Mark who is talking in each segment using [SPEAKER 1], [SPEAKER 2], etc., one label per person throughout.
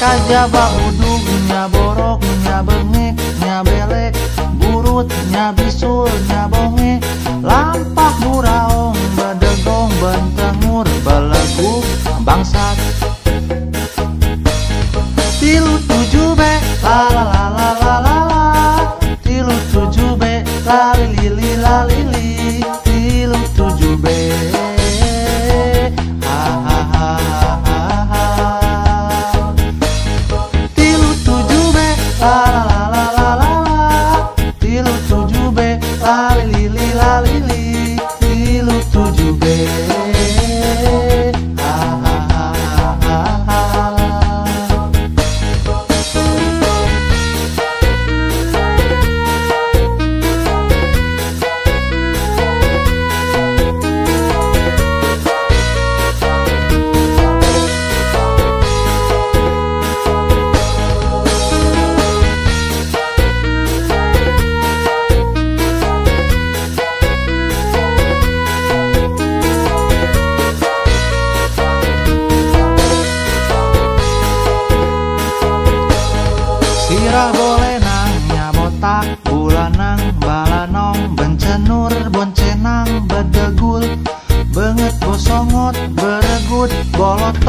[SPEAKER 1] kajjaba udungnya boroknya bengeknya belek burutnya bisulnya bonge lampah buraong badegong bentengur belek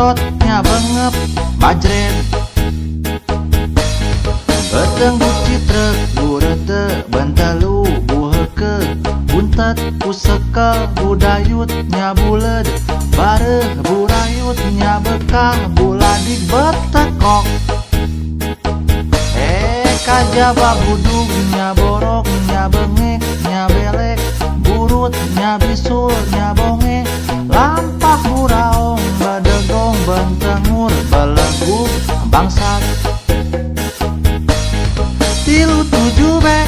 [SPEAKER 1] Lututnya bengep Majret Beteng buci trek Burete buheke Buntet puseka budayutnya bulet. Bare burayutnya bekah Buladik betekok. Eh kajaba budugnya boroknya bengeknya belek. Burutnya bisulnya bonge Lampah murau Bentengur belegu bangsat. Tilu tujuh bek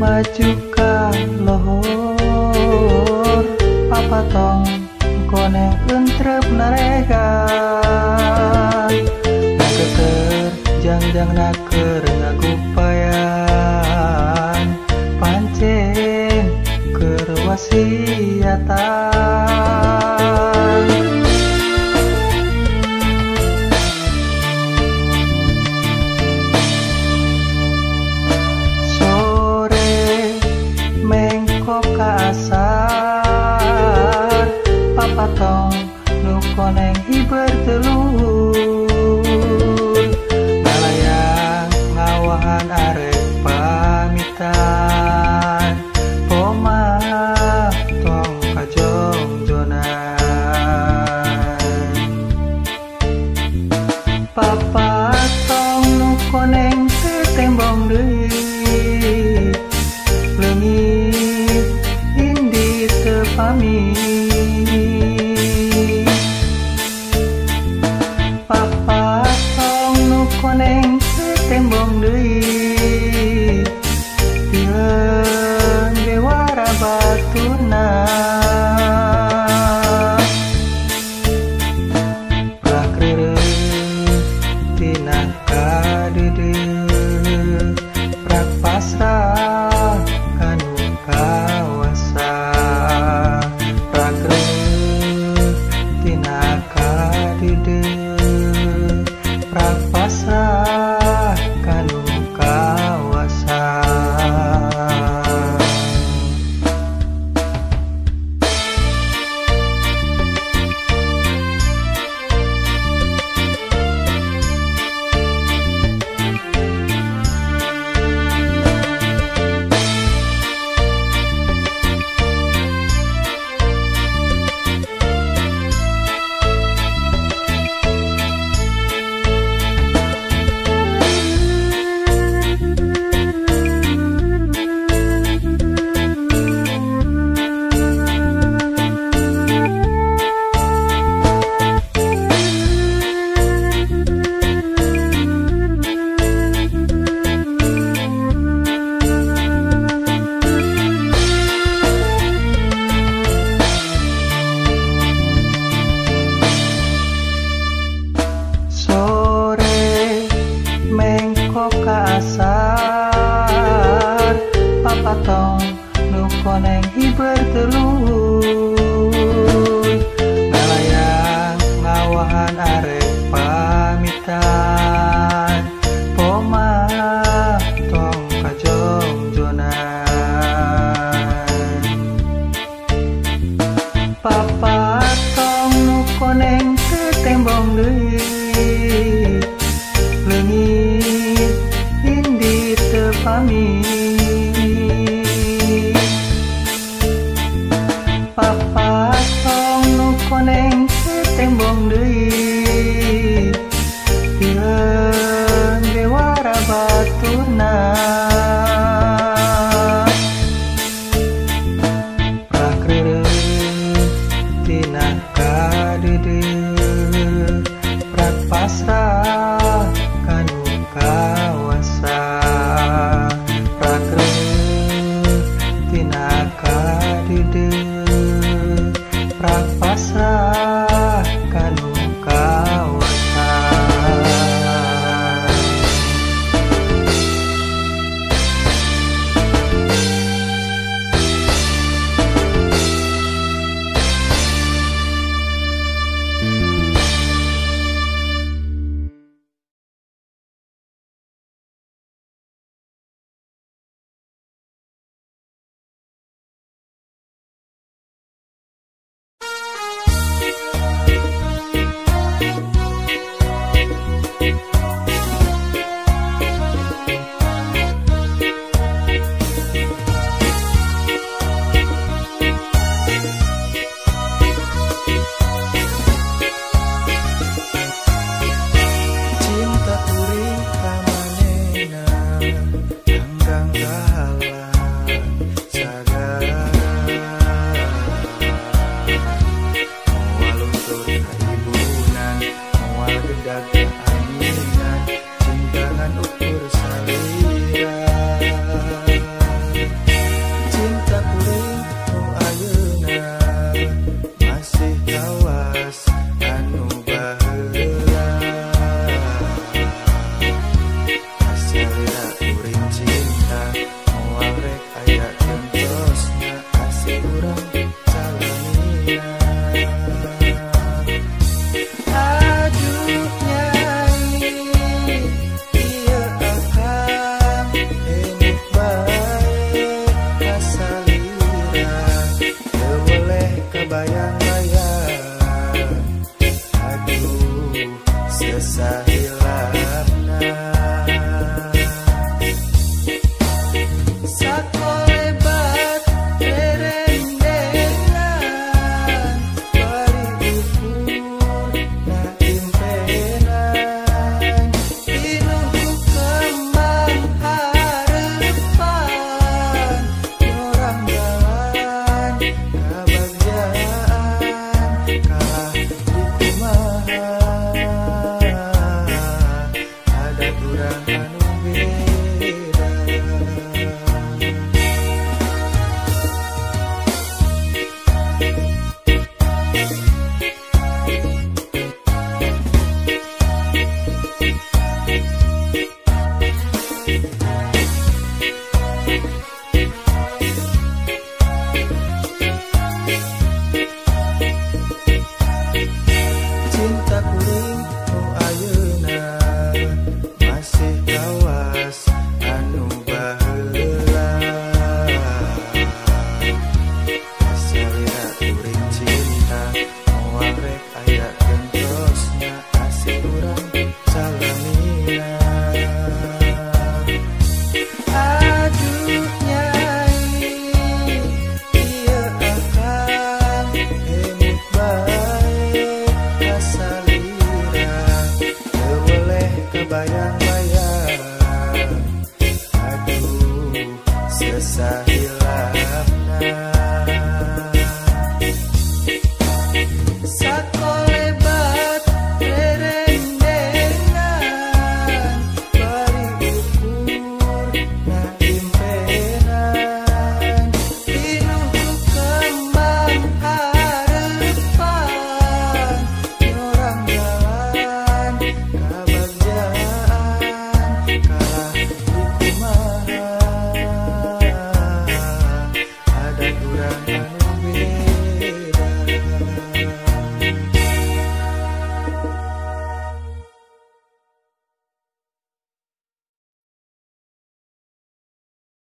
[SPEAKER 2] maju lohor apa tong koneng entrep narega nakeker jangjang naker ngagupayan pancen kerwasiatan